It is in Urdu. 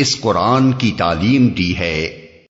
اس قرآن کی تعلیم دی ہے۔